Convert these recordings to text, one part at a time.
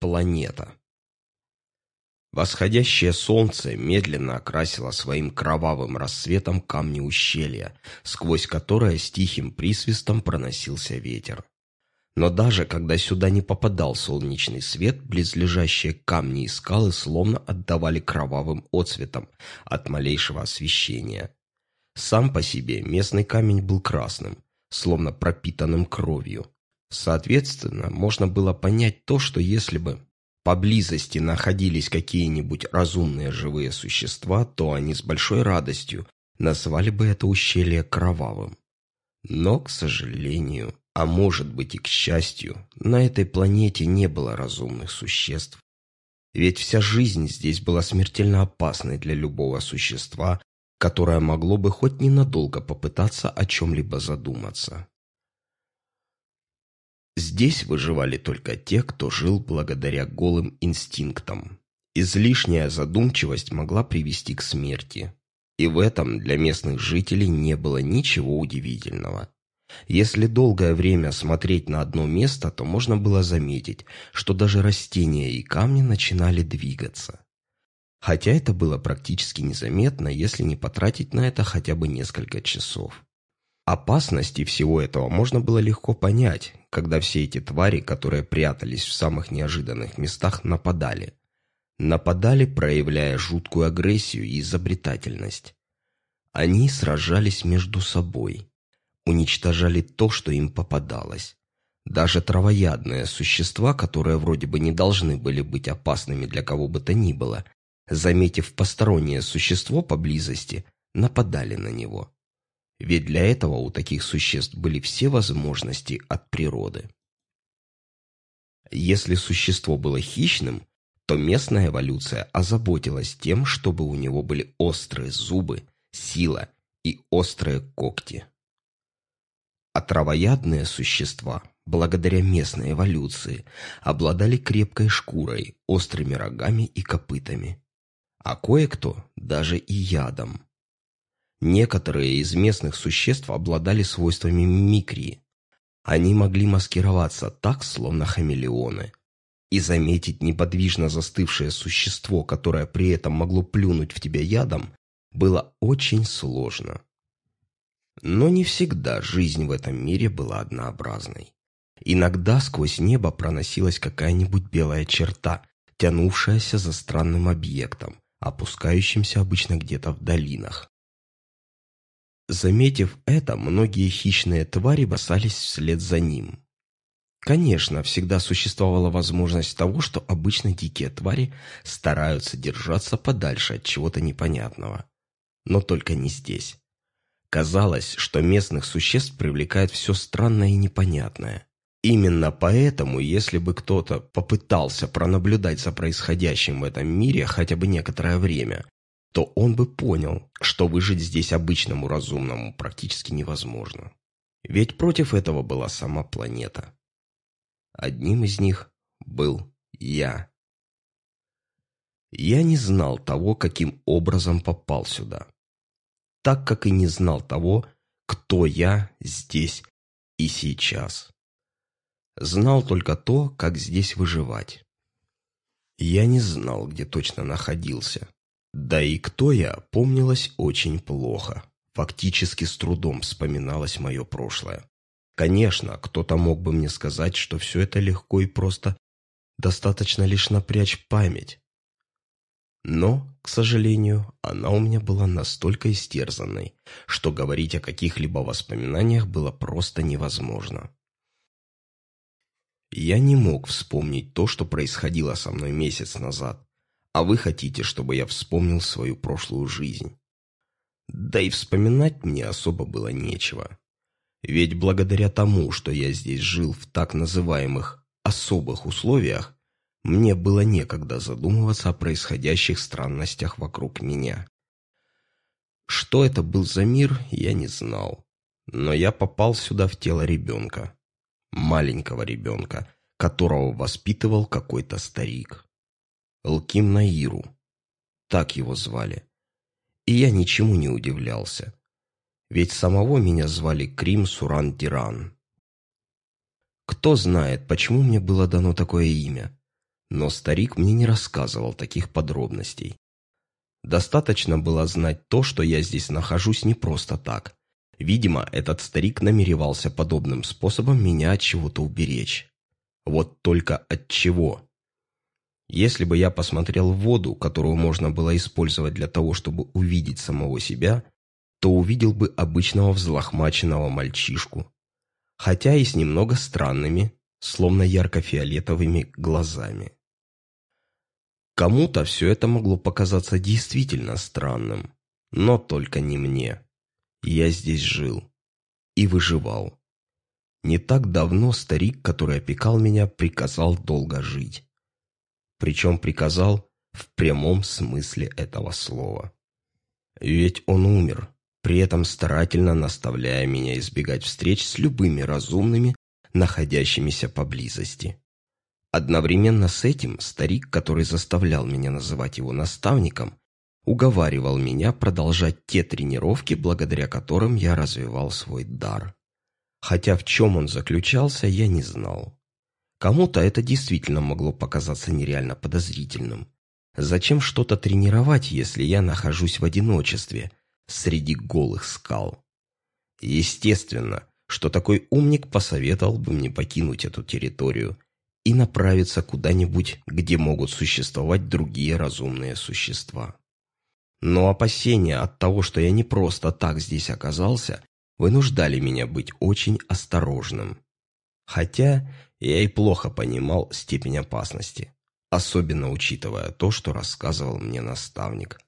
Планета. Восходящее солнце медленно окрасило своим кровавым рассветом камни ущелья, сквозь которое с тихим присвистом проносился ветер. Но даже когда сюда не попадал солнечный свет, близлежащие камни и скалы словно отдавали кровавым отцветом от малейшего освещения. Сам по себе местный камень был красным, словно пропитанным кровью. Соответственно, можно было понять то, что если бы поблизости находились какие-нибудь разумные живые существа, то они с большой радостью назвали бы это ущелье кровавым. Но, к сожалению, а может быть и к счастью, на этой планете не было разумных существ. Ведь вся жизнь здесь была смертельно опасной для любого существа, которое могло бы хоть ненадолго попытаться о чем-либо задуматься. Здесь выживали только те, кто жил благодаря голым инстинктам. Излишняя задумчивость могла привести к смерти. И в этом для местных жителей не было ничего удивительного. Если долгое время смотреть на одно место, то можно было заметить, что даже растения и камни начинали двигаться. Хотя это было практически незаметно, если не потратить на это хотя бы несколько часов. Опасности всего этого можно было легко понять, когда все эти твари, которые прятались в самых неожиданных местах, нападали. Нападали, проявляя жуткую агрессию и изобретательность. Они сражались между собой, уничтожали то, что им попадалось. Даже травоядные существа, которые вроде бы не должны были быть опасными для кого бы то ни было, заметив постороннее существо поблизости, нападали на него. Ведь для этого у таких существ были все возможности от природы. Если существо было хищным, то местная эволюция озаботилась тем, чтобы у него были острые зубы, сила и острые когти. А травоядные существа, благодаря местной эволюции, обладали крепкой шкурой, острыми рогами и копытами. А кое-кто даже и ядом. Некоторые из местных существ обладали свойствами мимикрии. Они могли маскироваться так, словно хамелеоны. И заметить неподвижно застывшее существо, которое при этом могло плюнуть в тебя ядом, было очень сложно. Но не всегда жизнь в этом мире была однообразной. Иногда сквозь небо проносилась какая-нибудь белая черта, тянувшаяся за странным объектом, опускающимся обычно где-то в долинах. Заметив это, многие хищные твари бросались вслед за ним. Конечно, всегда существовала возможность того, что обычно дикие твари стараются держаться подальше от чего-то непонятного. Но только не здесь. Казалось, что местных существ привлекает все странное и непонятное. Именно поэтому, если бы кто-то попытался пронаблюдать за происходящим в этом мире хотя бы некоторое время, то он бы понял, что выжить здесь обычному разумному практически невозможно. Ведь против этого была сама планета. Одним из них был я. Я не знал того, каким образом попал сюда. Так как и не знал того, кто я здесь и сейчас. Знал только то, как здесь выживать. Я не знал, где точно находился. Да и кто я, помнилось очень плохо. Фактически с трудом вспоминалось мое прошлое. Конечно, кто-то мог бы мне сказать, что все это легко и просто. Достаточно лишь напрячь память. Но, к сожалению, она у меня была настолько истерзанной, что говорить о каких-либо воспоминаниях было просто невозможно. Я не мог вспомнить то, что происходило со мной месяц назад, а вы хотите, чтобы я вспомнил свою прошлую жизнь. Да и вспоминать мне особо было нечего. Ведь благодаря тому, что я здесь жил в так называемых «особых условиях», мне было некогда задумываться о происходящих странностях вокруг меня. Что это был за мир, я не знал. Но я попал сюда в тело ребенка. Маленького ребенка, которого воспитывал какой-то старик. Лким Наиру. Так его звали. И я ничему не удивлялся. Ведь самого меня звали Крим Суран Диран. Кто знает, почему мне было дано такое имя? но старик мне не рассказывал таких подробностей. Достаточно было знать то, что я здесь нахожусь не просто так. Видимо, этот старик намеревался подобным способом меня от чего-то уберечь. Вот только от чего? Если бы я посмотрел в воду, которую можно было использовать для того, чтобы увидеть самого себя, то увидел бы обычного взлохмаченного мальчишку, хотя и с немного странными, словно ярко-фиолетовыми глазами. Кому-то все это могло показаться действительно странным, но только не мне. Я здесь жил и выживал. Не так давно старик, который опекал меня, приказал долго жить. Причем приказал в прямом смысле этого слова. Ведь он умер, при этом старательно наставляя меня избегать встреч с любыми разумными, находящимися поблизости. Одновременно с этим старик, который заставлял меня называть его наставником, уговаривал меня продолжать те тренировки, благодаря которым я развивал свой дар. Хотя в чем он заключался, я не знал. Кому-то это действительно могло показаться нереально подозрительным. Зачем что-то тренировать, если я нахожусь в одиночестве, среди голых скал? Естественно, что такой умник посоветовал бы мне покинуть эту территорию – и направиться куда-нибудь, где могут существовать другие разумные существа. Но опасения от того, что я не просто так здесь оказался, вынуждали меня быть очень осторожным. Хотя я и плохо понимал степень опасности, особенно учитывая то, что рассказывал мне наставник.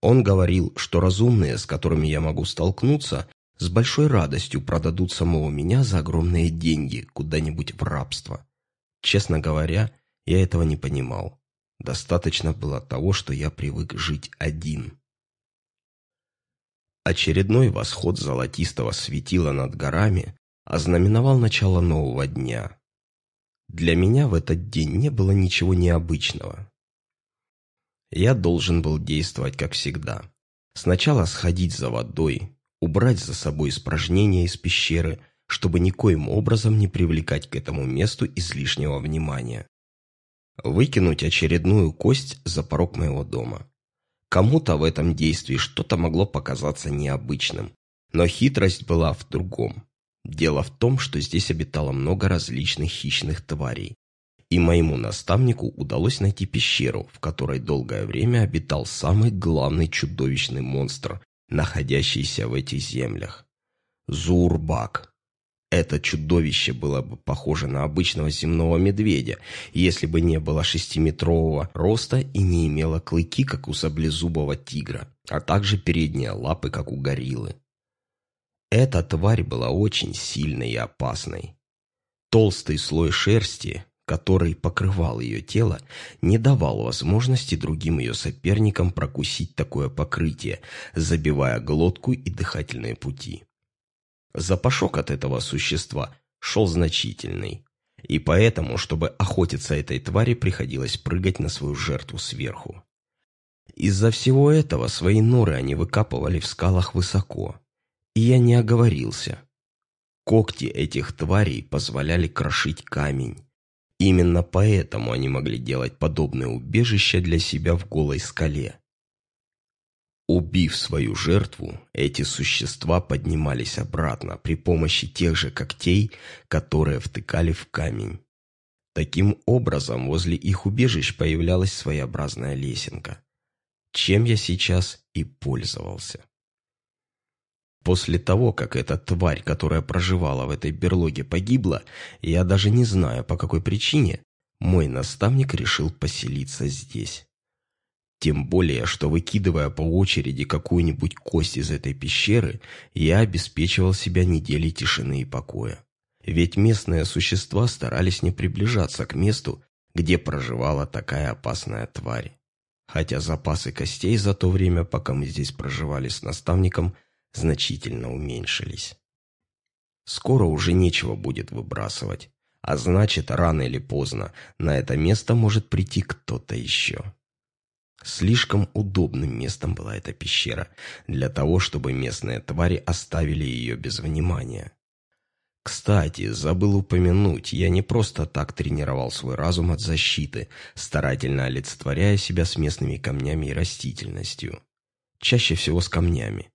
Он говорил, что разумные, с которыми я могу столкнуться, с большой радостью продадут самого меня за огромные деньги куда-нибудь в рабство. Честно говоря, я этого не понимал. Достаточно было того, что я привык жить один. Очередной восход золотистого светила над горами ознаменовал начало нового дня. Для меня в этот день не было ничего необычного. Я должен был действовать как всегда. Сначала сходить за водой, убрать за собой испражнения из пещеры – чтобы никоим образом не привлекать к этому месту излишнего внимания. Выкинуть очередную кость за порог моего дома. Кому-то в этом действии что-то могло показаться необычным, но хитрость была в другом. Дело в том, что здесь обитало много различных хищных тварей, и моему наставнику удалось найти пещеру, в которой долгое время обитал самый главный чудовищный монстр, находящийся в этих землях. Зурбак. Это чудовище было бы похоже на обычного земного медведя, если бы не было шестиметрового роста и не имело клыки, как у саблезубого тигра, а также передние лапы, как у гориллы. Эта тварь была очень сильной и опасной. Толстый слой шерсти, который покрывал ее тело, не давал возможности другим ее соперникам прокусить такое покрытие, забивая глотку и дыхательные пути. Запашок от этого существа шел значительный. И поэтому, чтобы охотиться этой твари, приходилось прыгать на свою жертву сверху. Из-за всего этого свои норы они выкапывали в скалах высоко. И я не оговорился. Когти этих тварей позволяли крошить камень. Именно поэтому они могли делать подобное убежище для себя в голой скале. Убив свою жертву, эти существа поднимались обратно при помощи тех же когтей, которые втыкали в камень. Таким образом, возле их убежищ появлялась своеобразная лесенка, чем я сейчас и пользовался. После того, как эта тварь, которая проживала в этой берлоге, погибла, я даже не знаю, по какой причине, мой наставник решил поселиться здесь. Тем более, что выкидывая по очереди какую-нибудь кость из этой пещеры, я обеспечивал себя неделей тишины и покоя. Ведь местные существа старались не приближаться к месту, где проживала такая опасная тварь. Хотя запасы костей за то время, пока мы здесь проживали с наставником, значительно уменьшились. Скоро уже нечего будет выбрасывать, а значит, рано или поздно на это место может прийти кто-то еще. Слишком удобным местом была эта пещера для того, чтобы местные твари оставили ее без внимания. Кстати, забыл упомянуть, я не просто так тренировал свой разум от защиты, старательно олицетворяя себя с местными камнями и растительностью. Чаще всего с камнями.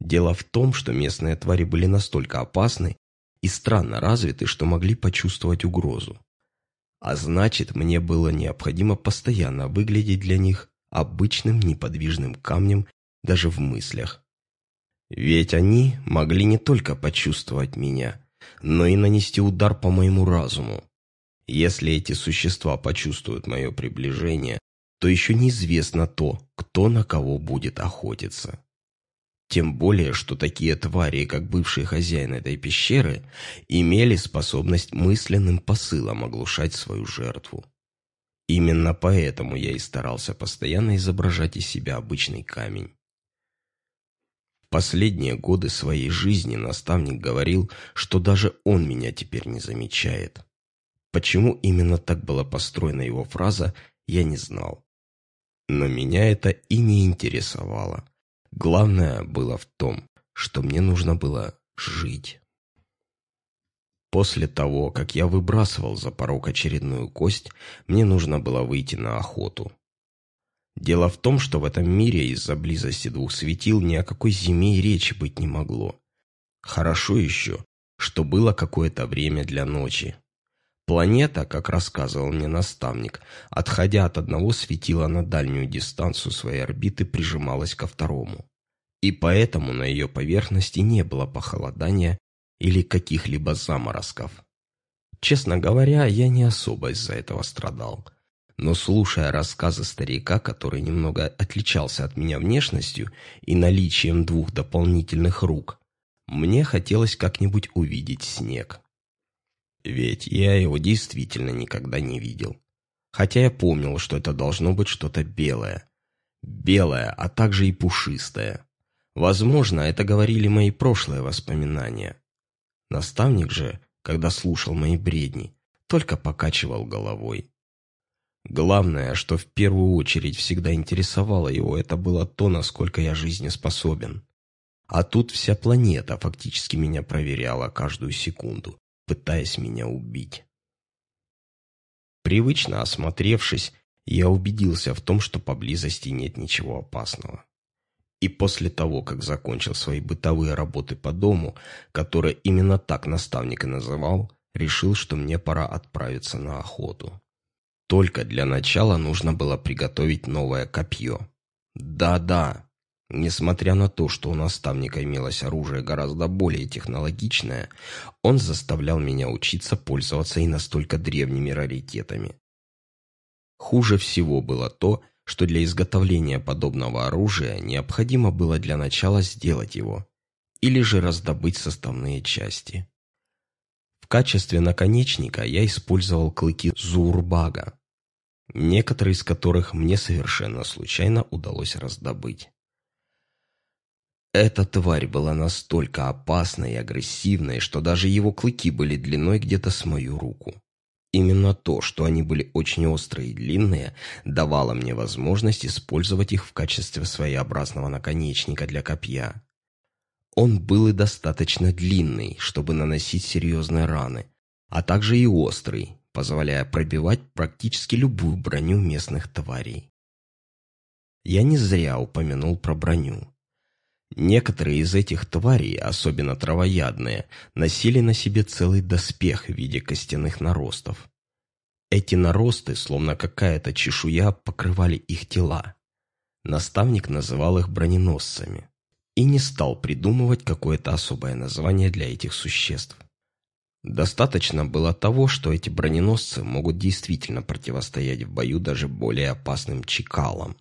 Дело в том, что местные твари были настолько опасны и странно развиты, что могли почувствовать угрозу. А значит, мне было необходимо постоянно выглядеть для них обычным неподвижным камнем даже в мыслях. Ведь они могли не только почувствовать меня, но и нанести удар по моему разуму. Если эти существа почувствуют мое приближение, то еще неизвестно то, кто на кого будет охотиться. Тем более, что такие твари, как бывший хозяин этой пещеры, имели способность мысленным посылом оглушать свою жертву. Именно поэтому я и старался постоянно изображать из себя обычный камень. Последние годы своей жизни наставник говорил, что даже он меня теперь не замечает. Почему именно так была построена его фраза, я не знал. Но меня это и не интересовало. Главное было в том, что мне нужно было жить. После того, как я выбрасывал за порог очередную кость, мне нужно было выйти на охоту. Дело в том, что в этом мире из-за близости двух светил ни о какой зиме и речи быть не могло. Хорошо еще, что было какое-то время для ночи. Планета, как рассказывал мне наставник, отходя от одного светила на дальнюю дистанцию своей орбиты, прижималась ко второму. И поэтому на ее поверхности не было похолодания или каких-либо заморозков. Честно говоря, я не особо из-за этого страдал – но слушая рассказы старика, который немного отличался от меня внешностью и наличием двух дополнительных рук, мне хотелось как-нибудь увидеть снег. Ведь я его действительно никогда не видел. Хотя я помнил, что это должно быть что-то белое. Белое, а также и пушистое. Возможно, это говорили мои прошлые воспоминания. Наставник же, когда слушал мои бредни, только покачивал головой. Главное, что в первую очередь всегда интересовало его, это было то, насколько я жизнеспособен. А тут вся планета фактически меня проверяла каждую секунду, пытаясь меня убить. Привычно осмотревшись, я убедился в том, что поблизости нет ничего опасного. И после того, как закончил свои бытовые работы по дому, которые именно так наставник и называл, решил, что мне пора отправиться на охоту. Только для начала нужно было приготовить новое копье. Да-да, несмотря на то, что у наставника имелось оружие гораздо более технологичное, он заставлял меня учиться пользоваться и настолько древними раритетами. Хуже всего было то, что для изготовления подобного оружия необходимо было для начала сделать его, или же раздобыть составные части. В качестве наконечника я использовал клыки Зурбага, некоторые из которых мне совершенно случайно удалось раздобыть. Эта тварь была настолько опасной и агрессивной, что даже его клыки были длиной где-то с мою руку. Именно то, что они были очень острые и длинные, давало мне возможность использовать их в качестве своеобразного наконечника для копья. Он был и достаточно длинный, чтобы наносить серьезные раны, а также и острый, позволяя пробивать практически любую броню местных тварей. Я не зря упомянул про броню. Некоторые из этих тварей, особенно травоядные, носили на себе целый доспех в виде костяных наростов. Эти наросты, словно какая-то чешуя, покрывали их тела. Наставник называл их броненосцами и не стал придумывать какое-то особое название для этих существ. Достаточно было того, что эти броненосцы могут действительно противостоять в бою даже более опасным чекалам.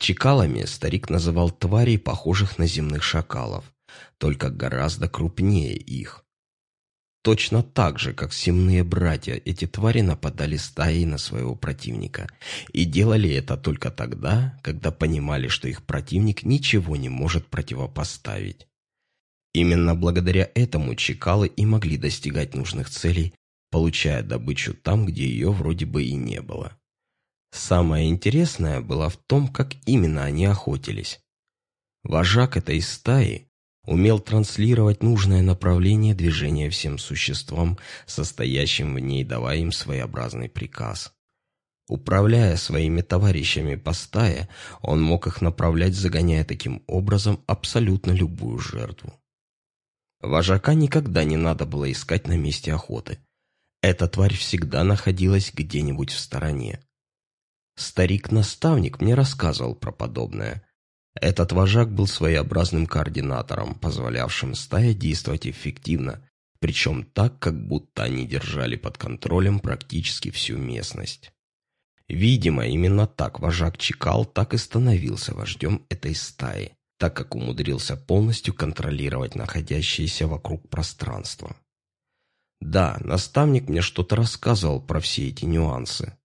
Чекалами старик называл тварей, похожих на земных шакалов, только гораздо крупнее их. Точно так же, как земные братья, эти твари нападали стаей на своего противника. И делали это только тогда, когда понимали, что их противник ничего не может противопоставить. Именно благодаря этому чекалы и могли достигать нужных целей, получая добычу там, где ее вроде бы и не было. Самое интересное было в том, как именно они охотились. Вожак этой стаи, умел транслировать нужное направление движения всем существам, состоящим в ней, давая им своеобразный приказ. Управляя своими товарищами по стае, он мог их направлять, загоняя таким образом абсолютно любую жертву. Вожака никогда не надо было искать на месте охоты. Эта тварь всегда находилась где-нибудь в стороне. Старик-наставник мне рассказывал про подобное. Этот вожак был своеобразным координатором, позволявшим стае действовать эффективно, причем так, как будто они держали под контролем практически всю местность. Видимо, именно так вожак Чекал так и становился вождем этой стаи, так как умудрился полностью контролировать находящееся вокруг пространство. Да, наставник мне что-то рассказывал про все эти нюансы.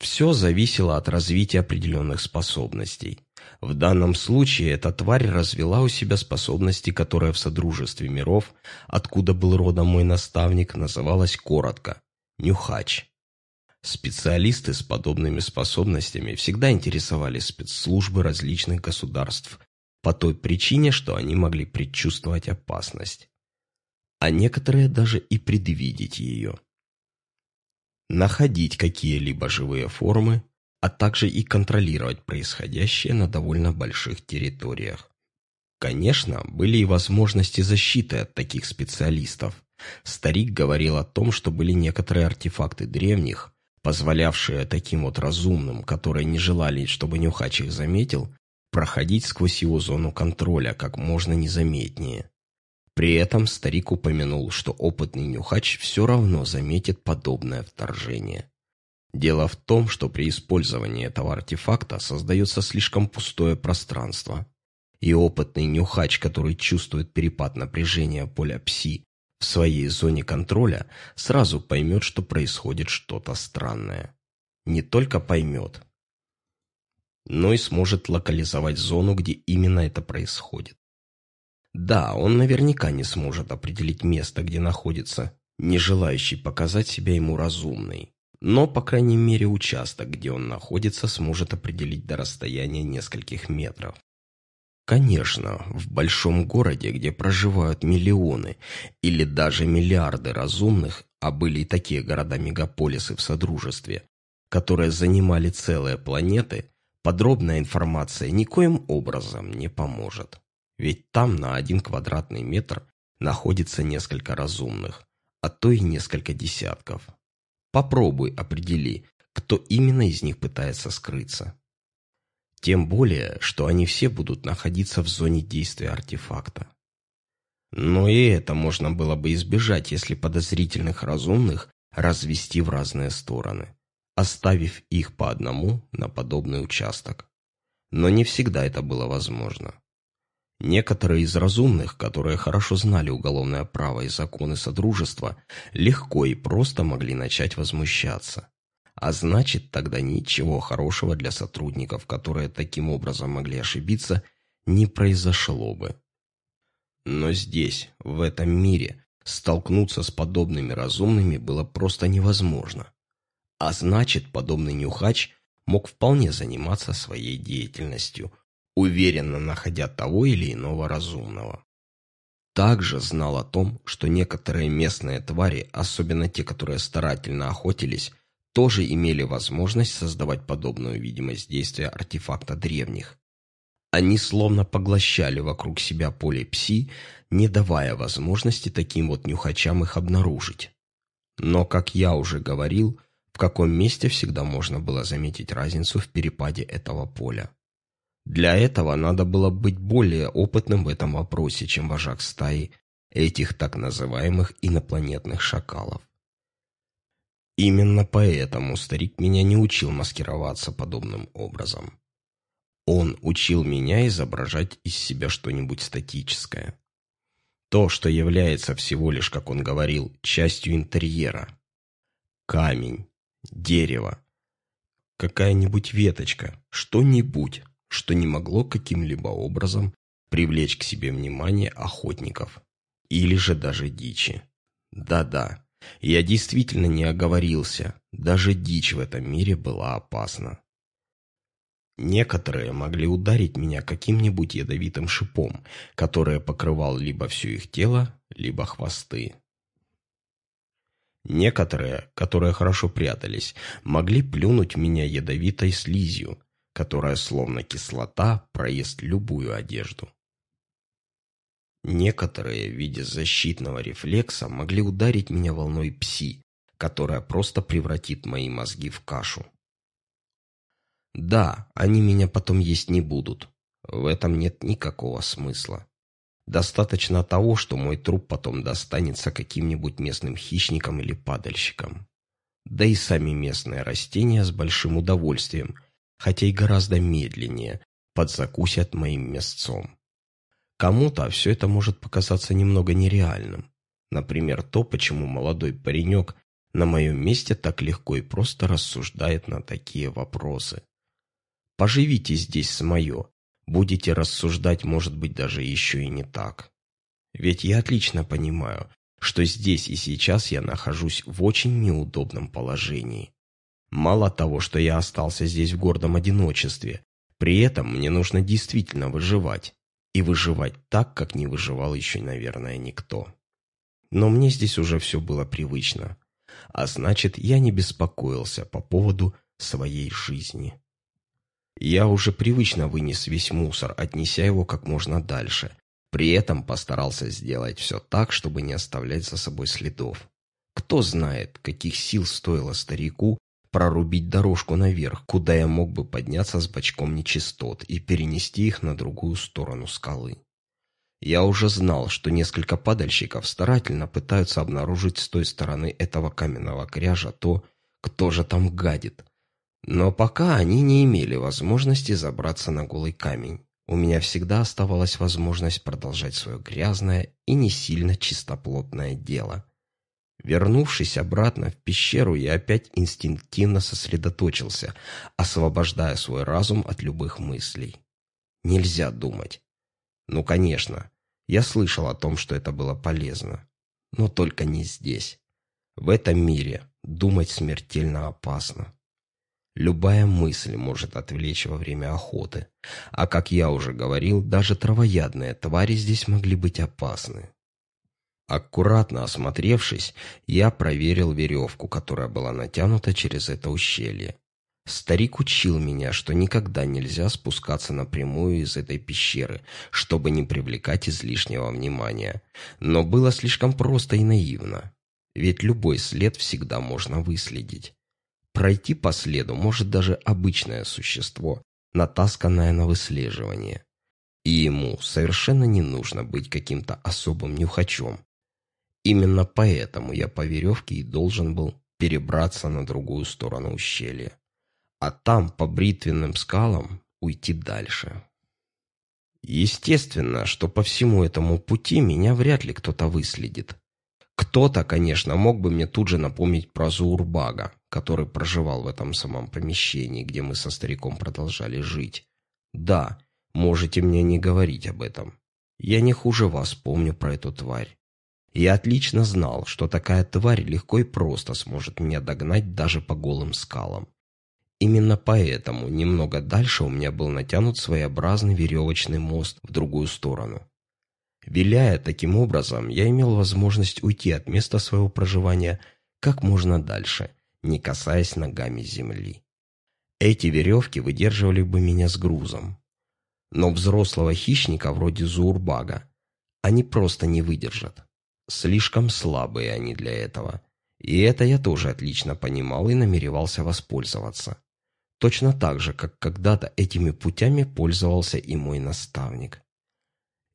Все зависело от развития определенных способностей. В данном случае эта тварь развела у себя способности, которые в Содружестве миров, откуда был родом мой наставник, называлась коротко – нюхач. Специалисты с подобными способностями всегда интересовали спецслужбы различных государств по той причине, что они могли предчувствовать опасность. А некоторые даже и предвидеть ее находить какие-либо живые формы, а также и контролировать происходящее на довольно больших территориях. Конечно, были и возможности защиты от таких специалистов. Старик говорил о том, что были некоторые артефакты древних, позволявшие таким вот разумным, которые не желали, чтобы Нюхач их заметил, проходить сквозь его зону контроля как можно незаметнее. При этом старик упомянул, что опытный нюхач все равно заметит подобное вторжение. Дело в том, что при использовании этого артефакта создается слишком пустое пространство, и опытный нюхач, который чувствует перепад напряжения поля пси в своей зоне контроля, сразу поймет, что происходит что-то странное. Не только поймет, но и сможет локализовать зону, где именно это происходит. Да, он наверняка не сможет определить место, где находится, не желающий показать себя ему разумный. Но, по крайней мере, участок, где он находится, сможет определить до расстояния нескольких метров. Конечно, в большом городе, где проживают миллионы или даже миллиарды разумных, а были и такие города-мегаполисы в Содружестве, которые занимали целые планеты, подробная информация никоим образом не поможет. Ведь там на один квадратный метр находится несколько разумных, а то и несколько десятков. Попробуй определи, кто именно из них пытается скрыться. Тем более, что они все будут находиться в зоне действия артефакта. Но и это можно было бы избежать, если подозрительных разумных развести в разные стороны, оставив их по одному на подобный участок. Но не всегда это было возможно. Некоторые из разумных, которые хорошо знали уголовное право и законы Содружества, легко и просто могли начать возмущаться. А значит, тогда ничего хорошего для сотрудников, которые таким образом могли ошибиться, не произошло бы. Но здесь, в этом мире, столкнуться с подобными разумными было просто невозможно. А значит, подобный нюхач мог вполне заниматься своей деятельностью, уверенно находя того или иного разумного. Также знал о том, что некоторые местные твари, особенно те, которые старательно охотились, тоже имели возможность создавать подобную видимость действия артефакта древних. Они словно поглощали вокруг себя поле пси, не давая возможности таким вот нюхачам их обнаружить. Но, как я уже говорил, в каком месте всегда можно было заметить разницу в перепаде этого поля. Для этого надо было быть более опытным в этом вопросе, чем вожак стаи этих так называемых инопланетных шакалов. Именно поэтому старик меня не учил маскироваться подобным образом. Он учил меня изображать из себя что-нибудь статическое. То, что является всего лишь, как он говорил, частью интерьера. Камень, дерево, какая-нибудь веточка, что-нибудь, что не могло каким-либо образом привлечь к себе внимание охотников или же даже дичи. Да-да, я действительно не оговорился, даже дичь в этом мире была опасна. Некоторые могли ударить меня каким-нибудь ядовитым шипом, который покрывал либо все их тело, либо хвосты. Некоторые, которые хорошо прятались, могли плюнуть меня ядовитой слизью, которая, словно кислота, проест любую одежду. Некоторые в виде защитного рефлекса могли ударить меня волной пси, которая просто превратит мои мозги в кашу. Да, они меня потом есть не будут. В этом нет никакого смысла. Достаточно того, что мой труп потом достанется каким-нибудь местным хищникам или падальщикам. Да и сами местные растения с большим удовольствием, хотя и гораздо медленнее, подзакусят моим мясцом. Кому-то все это может показаться немного нереальным. Например, то, почему молодой паренек на моем месте так легко и просто рассуждает на такие вопросы. Поживите здесь с мое. Будете рассуждать, может быть, даже еще и не так. Ведь я отлично понимаю, что здесь и сейчас я нахожусь в очень неудобном положении. Мало того, что я остался здесь в гордом одиночестве, при этом мне нужно действительно выживать. И выживать так, как не выживал еще, наверное, никто. Но мне здесь уже все было привычно. А значит, я не беспокоился по поводу своей жизни. Я уже привычно вынес весь мусор, отнеся его как можно дальше. При этом постарался сделать все так, чтобы не оставлять за собой следов. Кто знает, каких сил стоило старику прорубить дорожку наверх, куда я мог бы подняться с бочком нечистот и перенести их на другую сторону скалы. Я уже знал, что несколько падальщиков старательно пытаются обнаружить с той стороны этого каменного кряжа то, кто же там гадит, но пока они не имели возможности забраться на голый камень. У меня всегда оставалась возможность продолжать свое грязное и не сильно чистоплотное дело. Вернувшись обратно в пещеру, я опять инстинктивно сосредоточился, освобождая свой разум от любых мыслей. Нельзя думать. Ну, конечно, я слышал о том, что это было полезно. Но только не здесь. В этом мире думать смертельно опасно. Любая мысль может отвлечь во время охоты. А как я уже говорил, даже травоядные твари здесь могли быть опасны. Аккуратно осмотревшись, я проверил веревку, которая была натянута через это ущелье. Старик учил меня, что никогда нельзя спускаться напрямую из этой пещеры, чтобы не привлекать излишнего внимания. Но было слишком просто и наивно. Ведь любой след всегда можно выследить. Пройти по следу может даже обычное существо, натасканное на выслеживание. И ему совершенно не нужно быть каким-то особым нюхачом. Именно поэтому я по веревке и должен был перебраться на другую сторону ущелья. А там, по бритвенным скалам, уйти дальше. Естественно, что по всему этому пути меня вряд ли кто-то выследит. Кто-то, конечно, мог бы мне тут же напомнить про Зурбага, который проживал в этом самом помещении, где мы со стариком продолжали жить. Да, можете мне не говорить об этом. Я не хуже вас помню про эту тварь. Я отлично знал, что такая тварь легко и просто сможет меня догнать даже по голым скалам. Именно поэтому немного дальше у меня был натянут своеобразный веревочный мост в другую сторону. Виляя таким образом, я имел возможность уйти от места своего проживания как можно дальше, не касаясь ногами земли. Эти веревки выдерживали бы меня с грузом. Но взрослого хищника вроде Зурбага они просто не выдержат. Слишком слабые они для этого. И это я тоже отлично понимал и намеревался воспользоваться. Точно так же, как когда-то этими путями пользовался и мой наставник.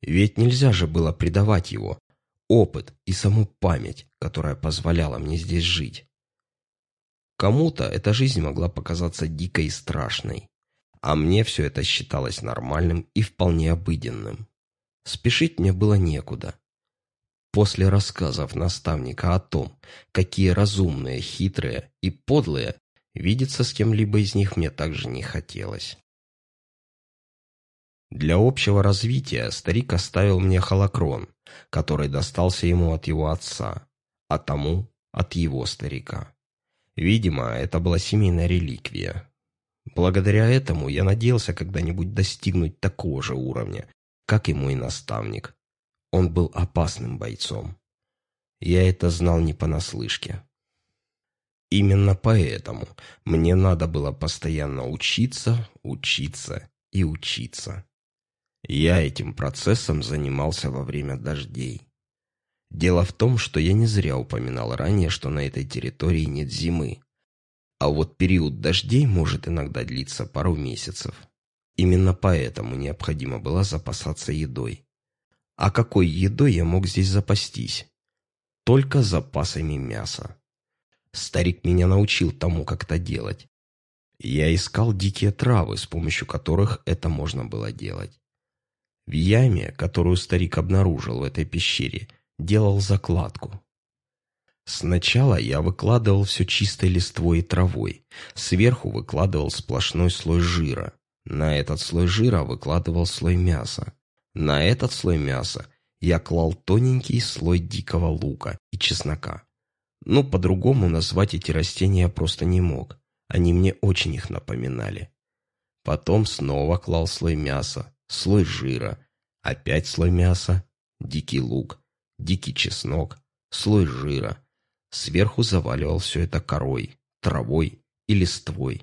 Ведь нельзя же было предавать его, опыт и саму память, которая позволяла мне здесь жить. Кому-то эта жизнь могла показаться дикой и страшной, а мне все это считалось нормальным и вполне обыденным. Спешить мне было некуда. После рассказов наставника о том, какие разумные, хитрые и подлые, видеться с кем-либо из них мне также не хотелось. Для общего развития старик оставил мне холокрон, который достался ему от его отца, а тому от его старика. Видимо, это была семейная реликвия. Благодаря этому я надеялся когда-нибудь достигнуть такого же уровня, как и мой наставник. Он был опасным бойцом. Я это знал не понаслышке. Именно поэтому мне надо было постоянно учиться, учиться и учиться. Я этим процессом занимался во время дождей. Дело в том, что я не зря упоминал ранее, что на этой территории нет зимы. А вот период дождей может иногда длиться пару месяцев. Именно поэтому необходимо было запасаться едой. А какой едой я мог здесь запастись? Только запасами мяса. Старик меня научил тому, как это делать. Я искал дикие травы, с помощью которых это можно было делать. В яме, которую старик обнаружил в этой пещере, делал закладку. Сначала я выкладывал все чистой листвой и травой, сверху выкладывал сплошной слой жира, на этот слой жира выкладывал слой мяса, на этот слой мяса я клал тоненький слой дикого лука и чеснока. Ну, по-другому назвать эти растения я просто не мог, они мне очень их напоминали. Потом снова клал слой мяса, слой жира, опять слой мяса, дикий лук, дикий чеснок, слой жира. Сверху заваливал все это корой, травой и листвой.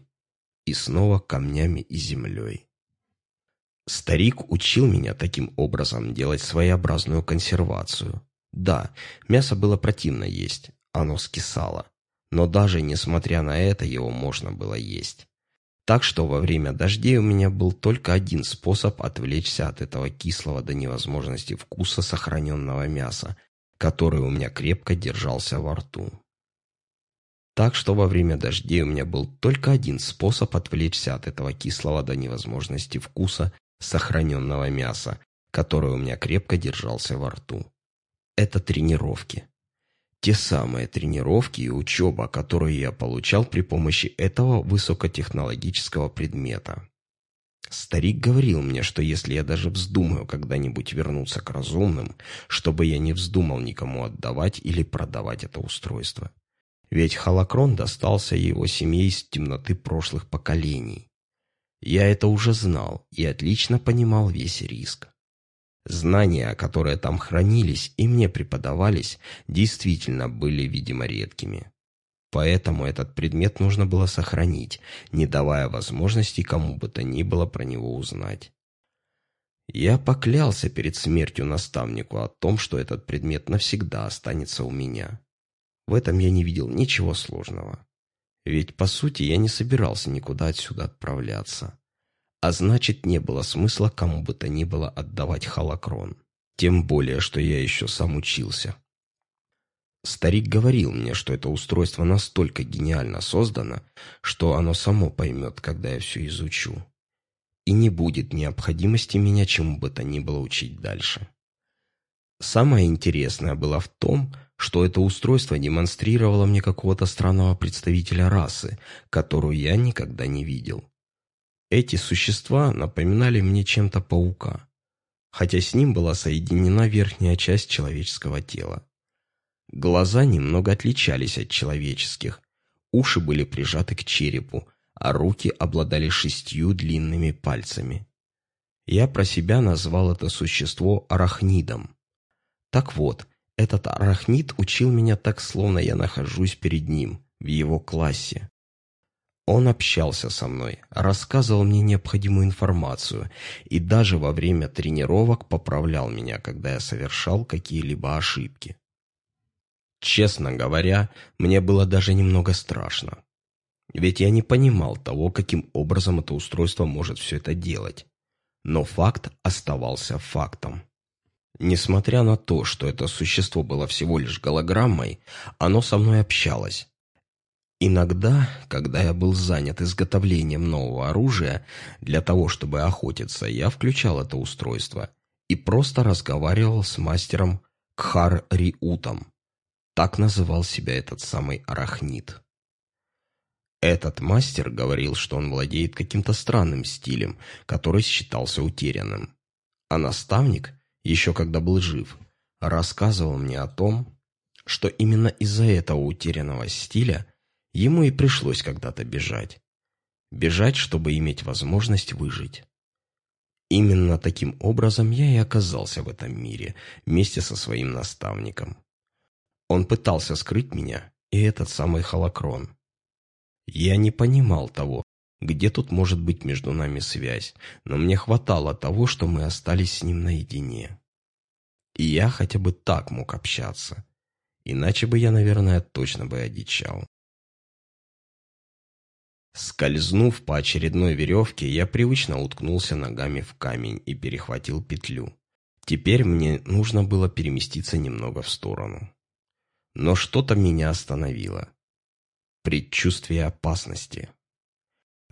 И снова камнями и землей. Старик учил меня таким образом делать своеобразную консервацию. Да, мясо было противно есть, оно скисало. Но даже несмотря на это его можно было есть. Так что во время дождей у меня был только один способ отвлечься от этого кислого до невозможности вкуса сохраненного мяса, который у меня крепко держался во рту. Так что во время дождей у меня был только один способ отвлечься от этого кислого до невозможности вкуса сохраненного мяса, который у меня крепко держался во рту. Это тренировки. Те самые тренировки и учеба, которые я получал при помощи этого высокотехнологического предмета. Старик говорил мне, что если я даже вздумаю когда-нибудь вернуться к разумным, чтобы я не вздумал никому отдавать или продавать это устройство. Ведь холокрон достался его семье из темноты прошлых поколений. Я это уже знал и отлично понимал весь риск. Знания, которые там хранились и мне преподавались, действительно были, видимо, редкими. Поэтому этот предмет нужно было сохранить, не давая возможности кому бы то ни было про него узнать. Я поклялся перед смертью наставнику о том, что этот предмет навсегда останется у меня. В этом я не видел ничего сложного. Ведь, по сути, я не собирался никуда отсюда отправляться. А значит, не было смысла кому бы то ни было отдавать холокрон. Тем более, что я еще сам учился. Старик говорил мне, что это устройство настолько гениально создано, что оно само поймет, когда я все изучу. И не будет необходимости меня чему бы то ни было учить дальше. Самое интересное было в том, что это устройство демонстрировало мне какого-то странного представителя расы, которую я никогда не видел. Эти существа напоминали мне чем-то паука, хотя с ним была соединена верхняя часть человеческого тела. Глаза немного отличались от человеческих, уши были прижаты к черепу, а руки обладали шестью длинными пальцами. Я про себя назвал это существо арахнидом. Так вот, этот арахнид учил меня так, словно я нахожусь перед ним, в его классе. Он общался со мной, рассказывал мне необходимую информацию и даже во время тренировок поправлял меня, когда я совершал какие-либо ошибки. Честно говоря, мне было даже немного страшно. Ведь я не понимал того, каким образом это устройство может все это делать. Но факт оставался фактом. Несмотря на то, что это существо было всего лишь голограммой, оно со мной общалось, Иногда, когда я был занят изготовлением нового оружия, для того, чтобы охотиться, я включал это устройство и просто разговаривал с мастером Кхар-Риутом. Так называл себя этот самый арахнит. Этот мастер говорил, что он владеет каким-то странным стилем, который считался утерянным. А наставник, еще когда был жив, рассказывал мне о том, что именно из-за этого утерянного стиля Ему и пришлось когда-то бежать. Бежать, чтобы иметь возможность выжить. Именно таким образом я и оказался в этом мире, вместе со своим наставником. Он пытался скрыть меня и этот самый холокрон. Я не понимал того, где тут может быть между нами связь, но мне хватало того, что мы остались с ним наедине. И я хотя бы так мог общаться. Иначе бы я, наверное, точно бы одичал. Скользнув по очередной веревке, я привычно уткнулся ногами в камень и перехватил петлю. Теперь мне нужно было переместиться немного в сторону. Но что-то меня остановило. Предчувствие опасности.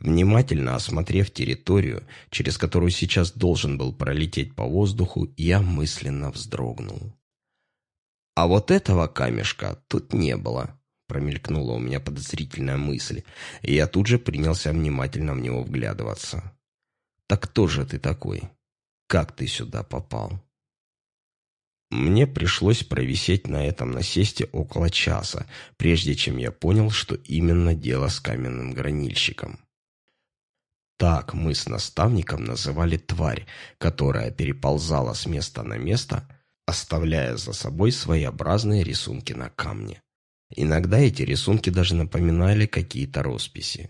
Внимательно осмотрев территорию, через которую сейчас должен был пролететь по воздуху, я мысленно вздрогнул. А вот этого камешка тут не было промелькнула у меня подозрительная мысль, и я тут же принялся внимательно в него вглядываться. «Так кто же ты такой? Как ты сюда попал?» Мне пришлось провисеть на этом насесте около часа, прежде чем я понял, что именно дело с каменным гранильщиком. Так мы с наставником называли тварь, которая переползала с места на место, оставляя за собой своеобразные рисунки на камне. Иногда эти рисунки даже напоминали какие-то росписи.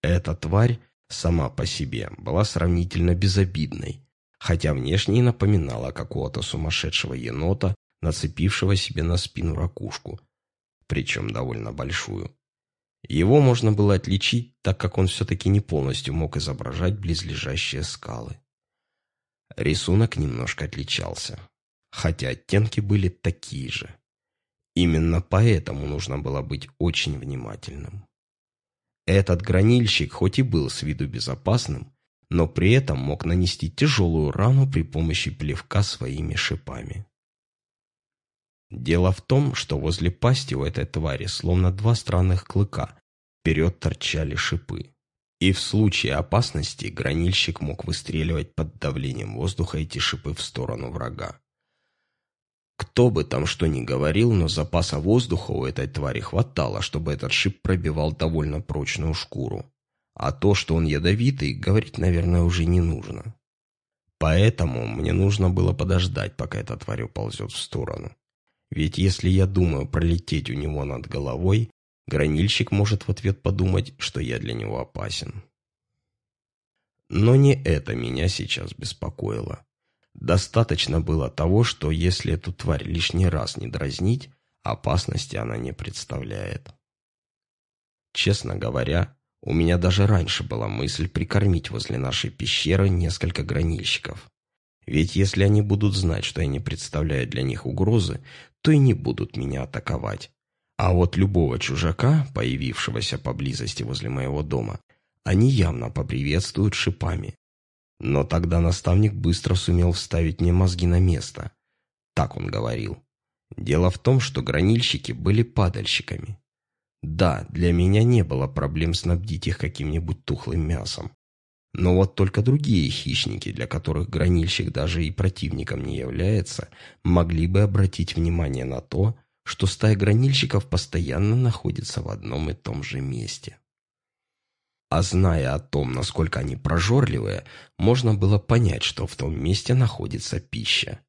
Эта тварь сама по себе была сравнительно безобидной, хотя внешне и напоминала какого-то сумасшедшего енота, нацепившего себе на спину ракушку, причем довольно большую. Его можно было отличить, так как он все-таки не полностью мог изображать близлежащие скалы. Рисунок немножко отличался, хотя оттенки были такие же. Именно поэтому нужно было быть очень внимательным. Этот гранильщик хоть и был с виду безопасным, но при этом мог нанести тяжелую рану при помощи плевка своими шипами. Дело в том, что возле пасти у этой твари словно два странных клыка вперед торчали шипы. И в случае опасности гранильщик мог выстреливать под давлением воздуха эти шипы в сторону врага. Кто бы там что ни говорил, но запаса воздуха у этой твари хватало, чтобы этот шип пробивал довольно прочную шкуру. А то, что он ядовитый, говорить, наверное, уже не нужно. Поэтому мне нужно было подождать, пока эта тварь уползет в сторону. Ведь если я думаю пролететь у него над головой, гранильщик может в ответ подумать, что я для него опасен. Но не это меня сейчас беспокоило. Достаточно было того, что если эту тварь лишний раз не дразнить, опасности она не представляет. Честно говоря, у меня даже раньше была мысль прикормить возле нашей пещеры несколько гранильщиков. Ведь если они будут знать, что я не представляю для них угрозы, то и не будут меня атаковать. А вот любого чужака, появившегося поблизости возле моего дома, они явно поприветствуют шипами, но тогда наставник быстро сумел вставить мне мозги на место. Так он говорил. Дело в том, что гранильщики были падальщиками. Да, для меня не было проблем снабдить их каким-нибудь тухлым мясом. Но вот только другие хищники, для которых гранильщик даже и противником не является, могли бы обратить внимание на то, что стая гранильщиков постоянно находится в одном и том же месте. А зная о том, насколько они прожорливые, можно было понять, что в том месте находится пища.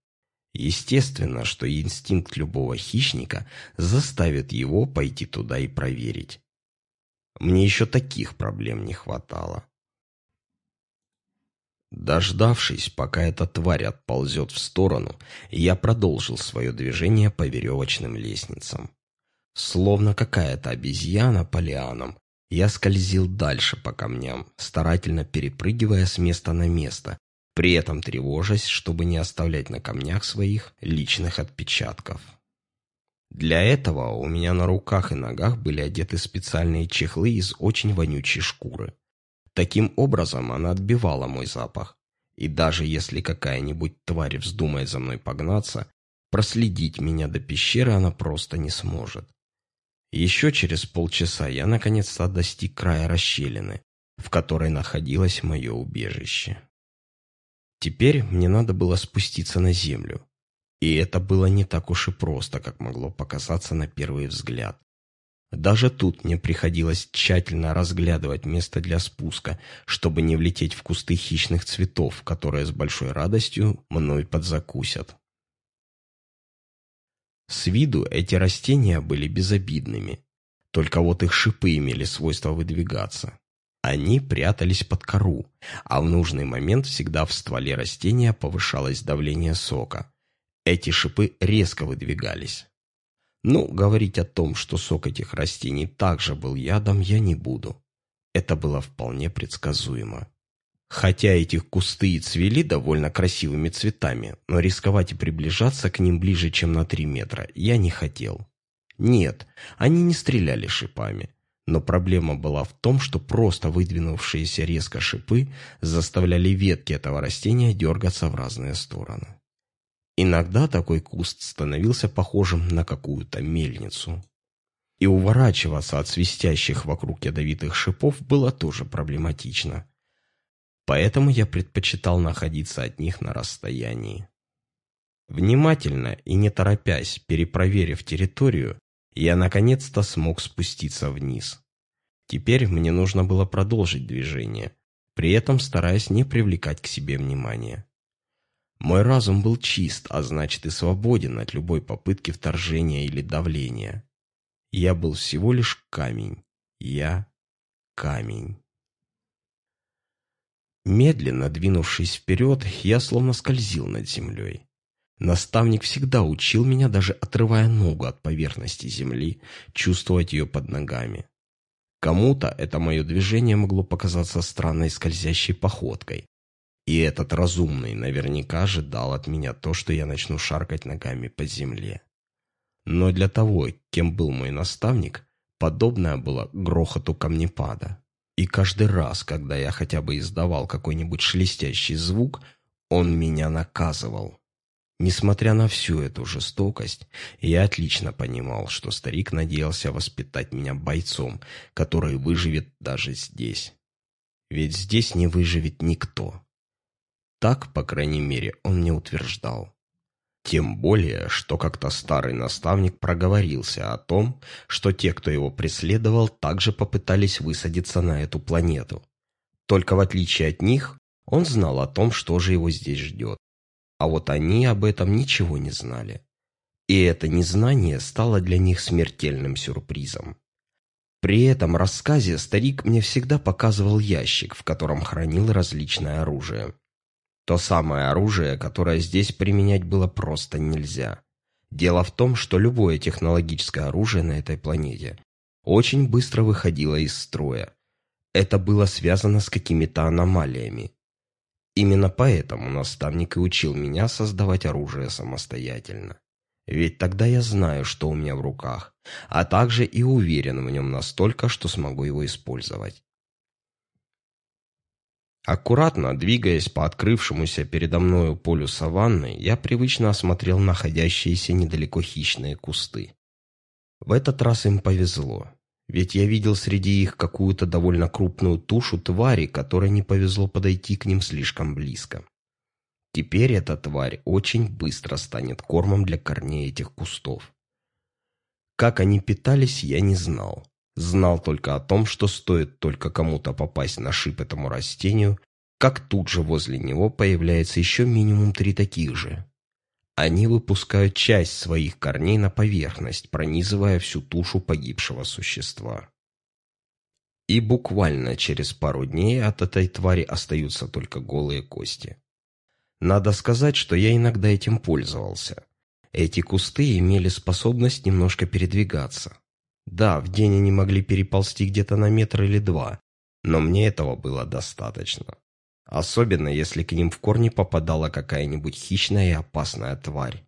Естественно, что инстинкт любого хищника заставит его пойти туда и проверить. Мне еще таких проблем не хватало. Дождавшись, пока эта тварь отползет в сторону, я продолжил свое движение по веревочным лестницам. Словно какая-то обезьяна по лианам, я скользил дальше по камням, старательно перепрыгивая с места на место, при этом тревожась, чтобы не оставлять на камнях своих личных отпечатков. Для этого у меня на руках и ногах были одеты специальные чехлы из очень вонючей шкуры. Таким образом она отбивала мой запах, и даже если какая-нибудь тварь вздумает за мной погнаться, проследить меня до пещеры она просто не сможет. Еще через полчаса я наконец-то достиг края расщелины, в которой находилось мое убежище. Теперь мне надо было спуститься на землю. И это было не так уж и просто, как могло показаться на первый взгляд. Даже тут мне приходилось тщательно разглядывать место для спуска, чтобы не влететь в кусты хищных цветов, которые с большой радостью мной подзакусят. С виду эти растения были безобидными, только вот их шипы имели свойство выдвигаться. Они прятались под кору, а в нужный момент всегда в стволе растения повышалось давление сока. Эти шипы резко выдвигались. Ну, говорить о том, что сок этих растений также был ядом, я не буду. Это было вполне предсказуемо. Хотя эти кусты и цвели довольно красивыми цветами, но рисковать и приближаться к ним ближе, чем на три метра, я не хотел. Нет, они не стреляли шипами. Но проблема была в том, что просто выдвинувшиеся резко шипы заставляли ветки этого растения дергаться в разные стороны. Иногда такой куст становился похожим на какую-то мельницу. И уворачиваться от свистящих вокруг ядовитых шипов было тоже проблематично. Поэтому я предпочитал находиться от них на расстоянии. Внимательно и не торопясь, перепроверив территорию, я наконец-то смог спуститься вниз. Теперь мне нужно было продолжить движение, при этом стараясь не привлекать к себе внимания. Мой разум был чист, а значит и свободен от любой попытки вторжения или давления. Я был всего лишь камень. Я камень. Медленно двинувшись вперед, я словно скользил над землей. Наставник всегда учил меня, даже отрывая ногу от поверхности земли, чувствовать ее под ногами. Кому-то это мое движение могло показаться странной скользящей походкой. И этот разумный наверняка ожидал от меня то, что я начну шаркать ногами по земле. Но для того, кем был мой наставник, подобное было грохоту камнепада. И каждый раз, когда я хотя бы издавал какой-нибудь шелестящий звук, он меня наказывал. Несмотря на всю эту жестокость, я отлично понимал, что старик надеялся воспитать меня бойцом, который выживет даже здесь. Ведь здесь не выживет никто. Так, по крайней мере, он мне утверждал. Тем более, что как-то старый наставник проговорился о том, что те, кто его преследовал, также попытались высадиться на эту планету. Только в отличие от них, он знал о том, что же его здесь ждет. А вот они об этом ничего не знали. И это незнание стало для них смертельным сюрпризом. При этом рассказе старик мне всегда показывал ящик, в котором хранил различное оружие. То самое оружие, которое здесь применять было просто нельзя. Дело в том, что любое технологическое оружие на этой планете очень быстро выходило из строя. Это было связано с какими-то аномалиями. Именно поэтому наставник и учил меня создавать оружие самостоятельно. Ведь тогда я знаю, что у меня в руках, а также и уверен в нем настолько, что смогу его использовать. Аккуратно двигаясь по открывшемуся передо мною полю саванны, я привычно осмотрел находящиеся недалеко хищные кусты. В этот раз им повезло. Ведь я видел среди их какую-то довольно крупную тушу твари, которой не повезло подойти к ним слишком близко. Теперь эта тварь очень быстро станет кормом для корней этих кустов. Как они питались, я не знал. Знал только о том, что стоит только кому-то попасть на шип этому растению, как тут же возле него появляется еще минимум три таких же. Они выпускают часть своих корней на поверхность, пронизывая всю тушу погибшего существа. И буквально через пару дней от этой твари остаются только голые кости. Надо сказать, что я иногда этим пользовался. Эти кусты имели способность немножко передвигаться. Да, в день они могли переползти где-то на метр или два, но мне этого было достаточно. Особенно, если к ним в корни попадала какая-нибудь хищная и опасная тварь.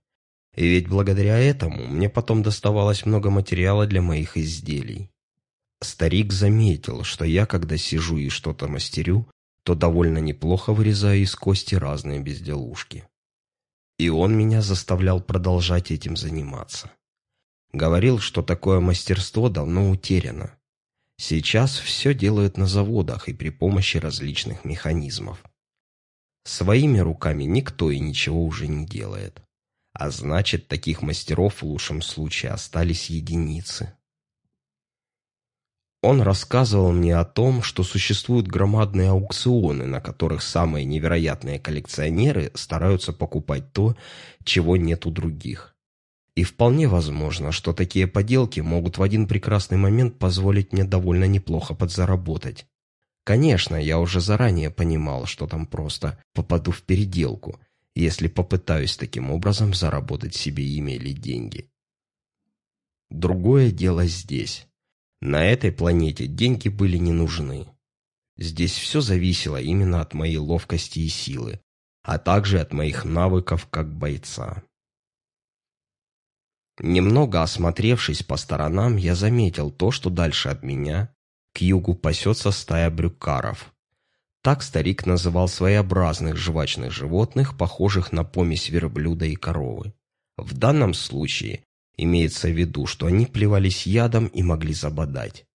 И ведь благодаря этому мне потом доставалось много материала для моих изделий. Старик заметил, что я, когда сижу и что-то мастерю, то довольно неплохо вырезаю из кости разные безделушки. И он меня заставлял продолжать этим заниматься. Говорил, что такое мастерство давно утеряно, Сейчас все делают на заводах и при помощи различных механизмов. Своими руками никто и ничего уже не делает. А значит, таких мастеров в лучшем случае остались единицы. Он рассказывал мне о том, что существуют громадные аукционы, на которых самые невероятные коллекционеры стараются покупать то, чего нет у других. И вполне возможно, что такие поделки могут в один прекрасный момент позволить мне довольно неплохо подзаработать. Конечно, я уже заранее понимал, что там просто попаду в переделку, если попытаюсь таким образом заработать себе имя или деньги. Другое дело здесь. На этой планете деньги были не нужны. Здесь все зависело именно от моей ловкости и силы, а также от моих навыков как бойца. Немного осмотревшись по сторонам, я заметил то, что дальше от меня, к югу пасется стая брюкаров. Так старик называл своеобразных жвачных животных, похожих на помесь верблюда и коровы. В данном случае Имеется в виду, что они плевались ядом и могли забодать.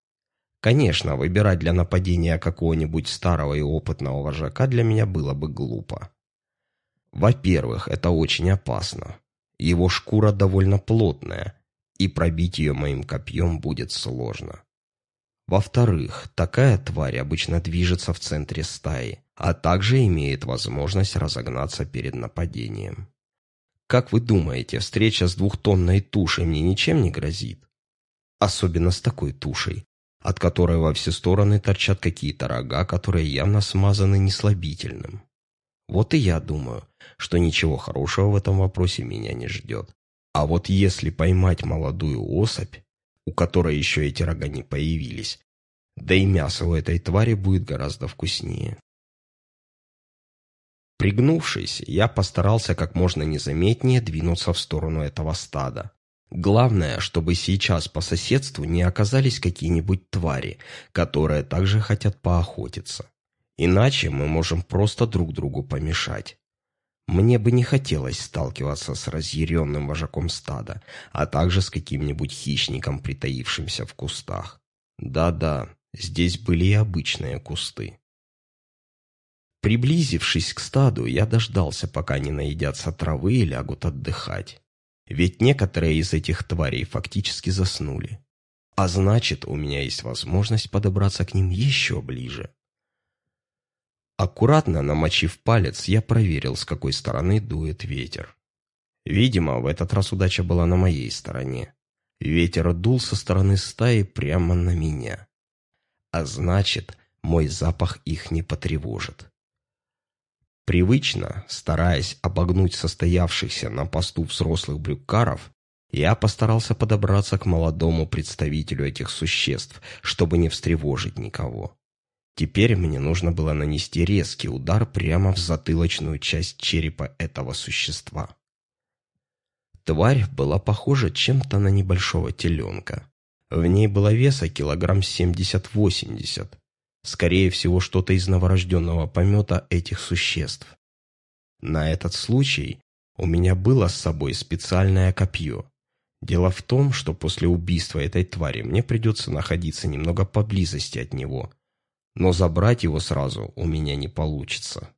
Конечно, выбирать для нападения какого-нибудь старого и опытного вожака для меня было бы глупо. Во-первых, это очень опасно. Его шкура довольно плотная, и пробить ее моим копьем будет сложно. Во-вторых, такая тварь обычно движется в центре стаи, а также имеет возможность разогнаться перед нападением. Как вы думаете, встреча с двухтонной тушей мне ничем не грозит? Особенно с такой тушей, от которой во все стороны торчат какие-то рога, которые явно смазаны неслабительным. Вот и я думаю, что ничего хорошего в этом вопросе меня не ждет. А вот если поймать молодую особь, у которой еще эти рога не появились, да и мясо у этой твари будет гораздо вкуснее. Пригнувшись, я постарался как можно незаметнее двинуться в сторону этого стада. Главное, чтобы сейчас по соседству не оказались какие-нибудь твари, которые также хотят поохотиться. Иначе мы можем просто друг другу помешать. Мне бы не хотелось сталкиваться с разъяренным вожаком стада, а также с каким-нибудь хищником, притаившимся в кустах. Да-да, здесь были и обычные кусты. Приблизившись к стаду, я дождался, пока не наедятся травы и лягут отдыхать. Ведь некоторые из этих тварей фактически заснули. А значит, у меня есть возможность подобраться к ним еще ближе. Аккуратно намочив палец, я проверил, с какой стороны дует ветер. Видимо, в этот раз удача была на моей стороне. Ветер дул со стороны стаи прямо на меня. А значит, мой запах их не потревожит. Привычно, стараясь обогнуть состоявшихся на посту взрослых брюкаров, я постарался подобраться к молодому представителю этих существ, чтобы не встревожить никого. Теперь мне нужно было нанести резкий удар прямо в затылочную часть черепа этого существа. Тварь была похожа чем-то на небольшого теленка. В ней было веса килограмм семьдесят-восемьдесят. Скорее всего, что-то из новорожденного помета этих существ. На этот случай у меня было с собой специальное копье. Дело в том, что после убийства этой твари мне придется находиться немного поблизости от него, но забрать его сразу у меня не получится.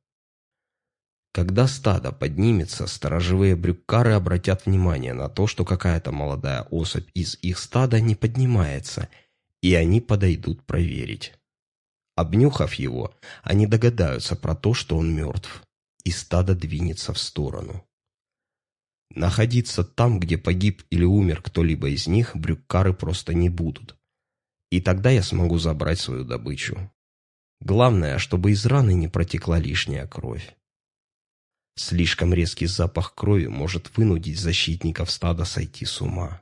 Когда стадо поднимется, сторожевые брюккары обратят внимание на то, что какая-то молодая особь из их стада не поднимается, и они подойдут проверить. Обнюхав его, они догадаются про то, что он мертв, и стадо двинется в сторону. Находиться там, где погиб или умер кто-либо из них, брюккары просто не будут. И тогда я смогу забрать свою добычу. Главное, чтобы из раны не протекла лишняя кровь. Слишком резкий запах крови может вынудить защитников стада сойти с ума.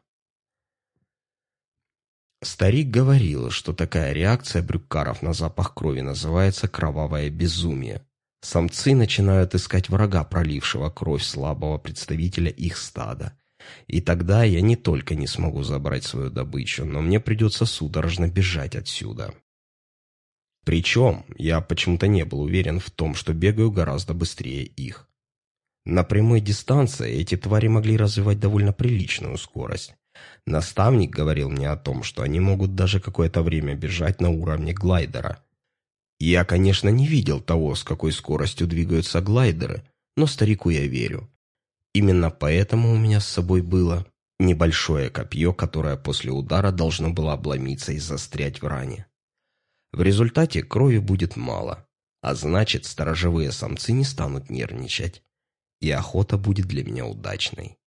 Старик говорил, что такая реакция брюккаров на запах крови называется кровавое безумие. Самцы начинают искать врага, пролившего кровь слабого представителя их стада. И тогда я не только не смогу забрать свою добычу, но мне придется судорожно бежать отсюда. Причем я почему-то не был уверен в том, что бегаю гораздо быстрее их. На прямой дистанции эти твари могли развивать довольно приличную скорость. Наставник говорил мне о том, что они могут даже какое-то время бежать на уровне глайдера. Я, конечно, не видел того, с какой скоростью двигаются глайдеры, но старику я верю. Именно поэтому у меня с собой было Небольшое копье, которое после удара должно было обломиться и застрять в ране. В результате крови будет мало, а значит, сторожевые самцы не станут нервничать, и охота будет для меня удачной.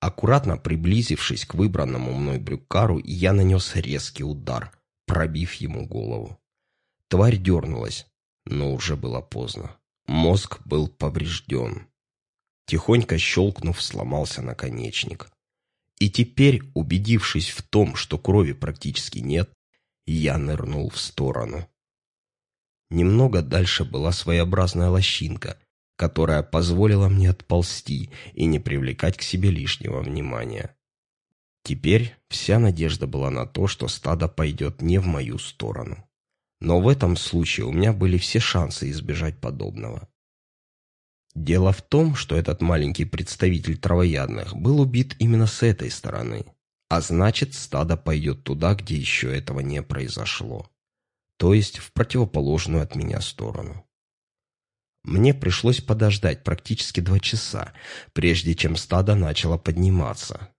Аккуратно приблизившись к выбранному мной брюкару, я нанес резкий удар, пробив ему голову. Тварь дернулась, но уже было поздно. Мозг был поврежден. Тихонько щелкнув, сломался наконечник. И теперь, убедившись в том, что крови практически нет, я нырнул в сторону. Немного дальше была своеобразная лощинка, которая позволила мне отползти и не привлекать к себе лишнего внимания. Теперь вся надежда была на то, что стадо пойдет не в мою сторону. Но в этом случае у меня были все шансы избежать подобного. Дело в том, что этот маленький представитель травоядных был убит именно с этой стороны, а значит стадо пойдет туда, где еще этого не произошло, то есть в противоположную от меня сторону. Мне пришлось подождать практически два часа, прежде чем стадо начало подниматься.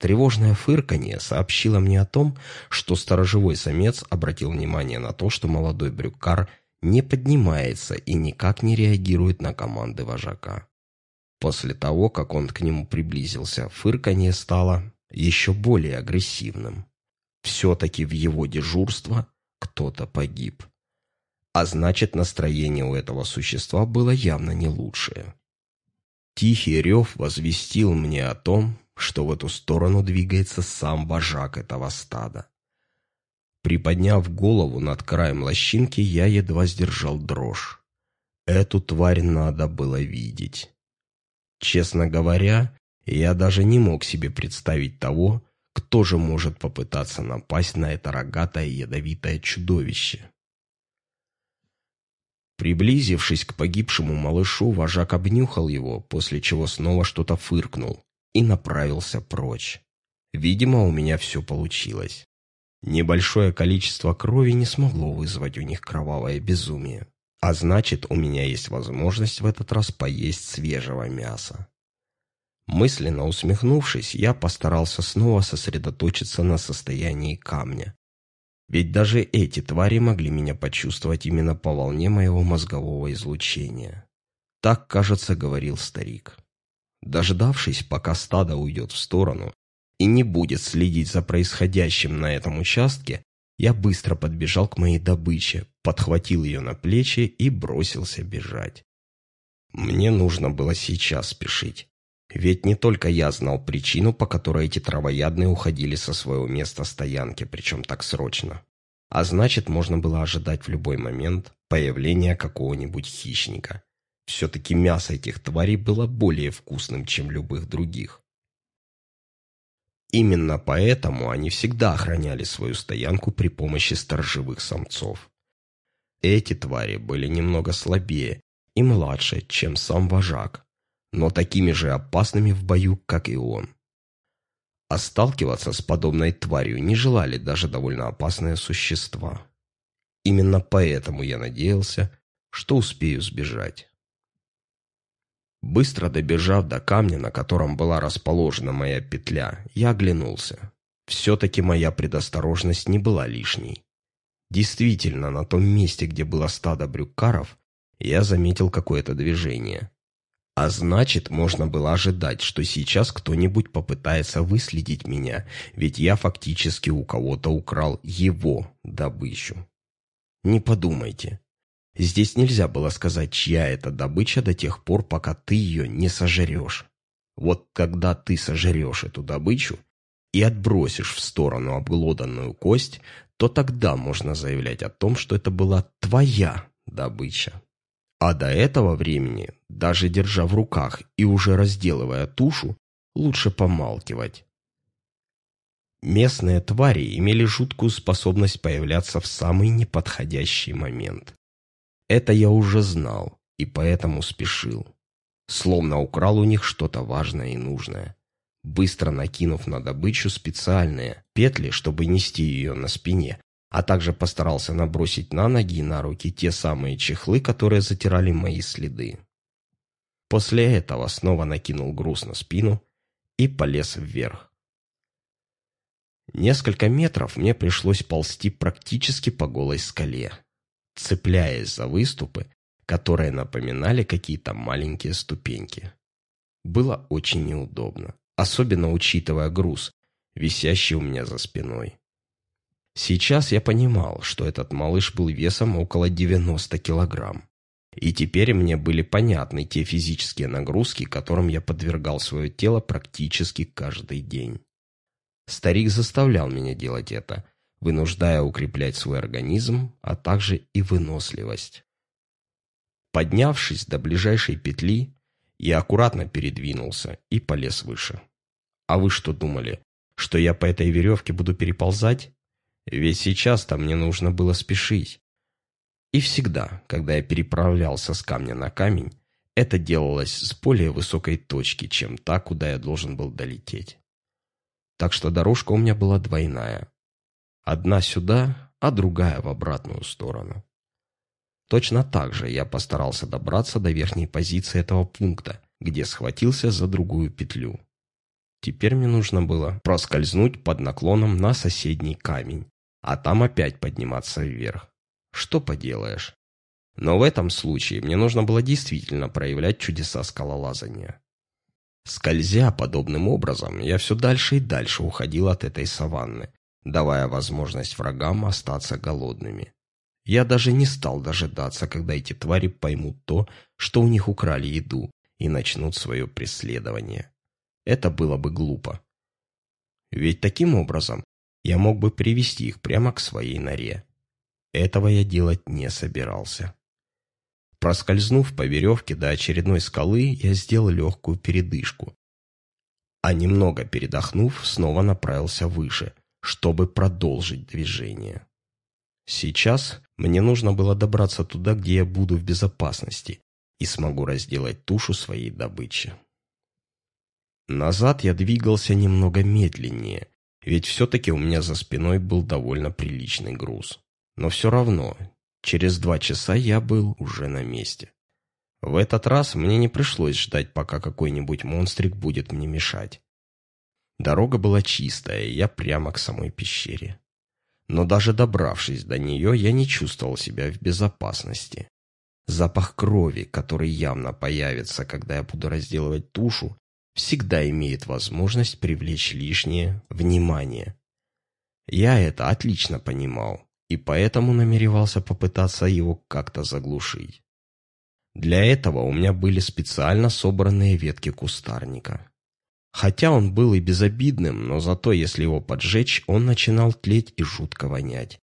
Тревожное фырканье сообщило мне о том, что сторожевой самец обратил внимание на то, что молодой брюкар не поднимается и никак не реагирует на команды вожака. После того, как он к нему приблизился, фырканье стало еще более агрессивным. Все-таки в его дежурство кто-то погиб а значит настроение у этого существа было явно не лучшее. Тихий рев возвестил мне о том, что в эту сторону двигается сам вожак этого стада. Приподняв голову над краем лощинки, я едва сдержал дрожь. Эту тварь надо было видеть. Честно говоря, я даже не мог себе представить того, кто же может попытаться напасть на это рогатое ядовитое чудовище. Приблизившись к погибшему малышу, вожак обнюхал его, после чего снова что-то фыркнул и направился прочь. Видимо, у меня все получилось. Небольшое количество крови не смогло вызвать у них кровавое безумие. А значит, у меня есть возможность в этот раз поесть свежего мяса. Мысленно усмехнувшись, я постарался снова сосредоточиться на состоянии камня. Ведь даже эти твари могли меня почувствовать именно по волне моего мозгового излучения. Так, кажется, говорил старик. Дождавшись, пока стадо уйдет в сторону и не будет следить за происходящим на этом участке, я быстро подбежал к моей добыче, подхватил ее на плечи и бросился бежать. Мне нужно было сейчас спешить. Ведь не только я знал причину, по которой эти травоядные уходили со своего места стоянки, причем так срочно. А значит, можно было ожидать в любой момент появления какого-нибудь хищника. Все-таки мясо этих тварей было более вкусным, чем любых других. Именно поэтому они всегда охраняли свою стоянку при помощи сторожевых самцов. Эти твари были немного слабее и младше, чем сам вожак, но такими же опасными в бою, как и он. А сталкиваться с подобной тварью не желали даже довольно опасные существа. Именно поэтому я надеялся, что успею сбежать. Быстро добежав до камня, на котором была расположена моя петля, я оглянулся. Все-таки моя предосторожность не была лишней. Действительно, на том месте, где было стадо брюкаров, я заметил какое-то движение. А значит, можно было ожидать, что сейчас кто-нибудь попытается выследить меня, ведь я фактически у кого-то украл его добычу. Не подумайте. Здесь нельзя было сказать, чья это добыча до тех пор, пока ты ее не сожрешь. Вот когда ты сожрешь эту добычу и отбросишь в сторону обглоданную кость, то тогда можно заявлять о том, что это была твоя добыча. А до этого времени, даже держа в руках и уже разделывая тушу, лучше помалкивать. Местные твари имели жуткую способность появляться в самый неподходящий момент. Это я уже знал и поэтому спешил. Словно украл у них что-то важное и нужное. Быстро накинув на добычу специальные петли, чтобы нести ее на спине, а также постарался набросить на ноги и на руки те самые чехлы, которые затирали мои следы. После этого снова накинул груз на спину и полез вверх. Несколько метров мне пришлось ползти практически по голой скале, цепляясь за выступы, которые напоминали какие-то маленькие ступеньки. Было очень неудобно, особенно учитывая груз, висящий у меня за спиной. Сейчас я понимал, что этот малыш был весом около 90 килограмм. И теперь мне были понятны те физические нагрузки, которым я подвергал свое тело практически каждый день. Старик заставлял меня делать это, вынуждая укреплять свой организм, а также и выносливость. Поднявшись до ближайшей петли, я аккуратно передвинулся и полез выше. А вы что думали, что я по этой веревке буду переползать? Ведь сейчас-то мне нужно было спешить. И всегда, когда я переправлялся с камня на камень, это делалось с более высокой точки, чем та, куда я должен был долететь. Так что дорожка у меня была двойная. Одна сюда, а другая в обратную сторону. Точно так же я постарался добраться до верхней позиции этого пункта, где схватился за другую петлю. Теперь мне нужно было проскользнуть под наклоном на соседний камень, а там опять подниматься вверх. Что поделаешь. Но в этом случае мне нужно было действительно проявлять чудеса скалолазания. Скользя подобным образом, я все дальше и дальше уходил от этой саванны, давая возможность врагам остаться голодными. Я даже не стал дожидаться, когда эти твари поймут то, что у них украли еду, и начнут свое преследование. Это было бы глупо. Ведь таким образом я мог бы привести их прямо к своей норе. Этого я делать не собирался. Проскользнув по веревке до очередной скалы, я сделал легкую передышку. А немного передохнув, снова направился выше, чтобы продолжить движение. Сейчас мне нужно было добраться туда, где я буду в безопасности и смогу разделать тушу своей добычи. Назад я двигался немного медленнее, ведь все-таки у меня за спиной был довольно приличный груз. Но все равно, Через два часа я был уже на месте. В этот раз мне не пришлось ждать, пока какой-нибудь монстрик будет мне мешать. Дорога была чистая, и я прямо к самой пещере. Но даже добравшись до нее, я не чувствовал себя в безопасности. Запах крови, который явно появится, когда я буду разделывать тушу, всегда имеет возможность привлечь лишнее внимание. Я это отлично понимал и поэтому намеревался попытаться его как-то заглушить. Для этого у меня были специально собранные ветки кустарника. Хотя он был и безобидным, но зато если его поджечь, он начинал тлеть и жутко вонять.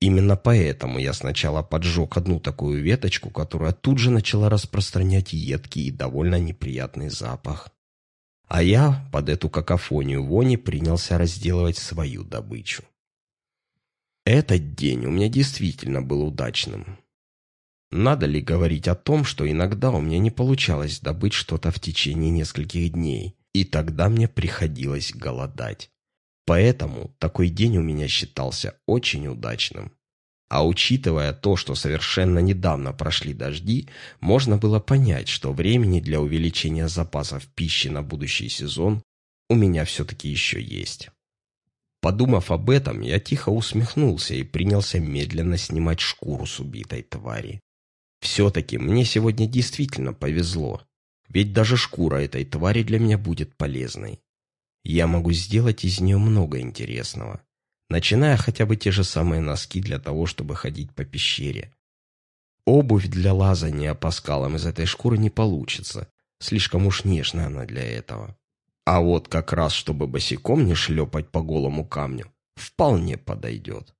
Именно поэтому я сначала поджег одну такую веточку, которая тут же начала распространять едкий и довольно неприятный запах. А я под эту какофонию вони принялся разделывать свою добычу. Этот день у меня действительно был удачным. Надо ли говорить о том, что иногда у меня не получалось добыть что-то в течение нескольких дней, и тогда мне приходилось голодать. Поэтому такой день у меня считался очень удачным. А учитывая то, что совершенно недавно прошли дожди, можно было понять, что времени для увеличения запасов пищи на будущий сезон у меня все-таки еще есть. Подумав об этом, я тихо усмехнулся и принялся медленно снимать шкуру с убитой твари. Все-таки мне сегодня действительно повезло, ведь даже шкура этой твари для меня будет полезной. Я могу сделать из нее много интересного, начиная хотя бы те же самые носки для того, чтобы ходить по пещере. Обувь для лазания по скалам из этой шкуры не получится, слишком уж нежная она для этого. А вот как раз, чтобы босиком не шлепать по голому камню, вполне подойдет.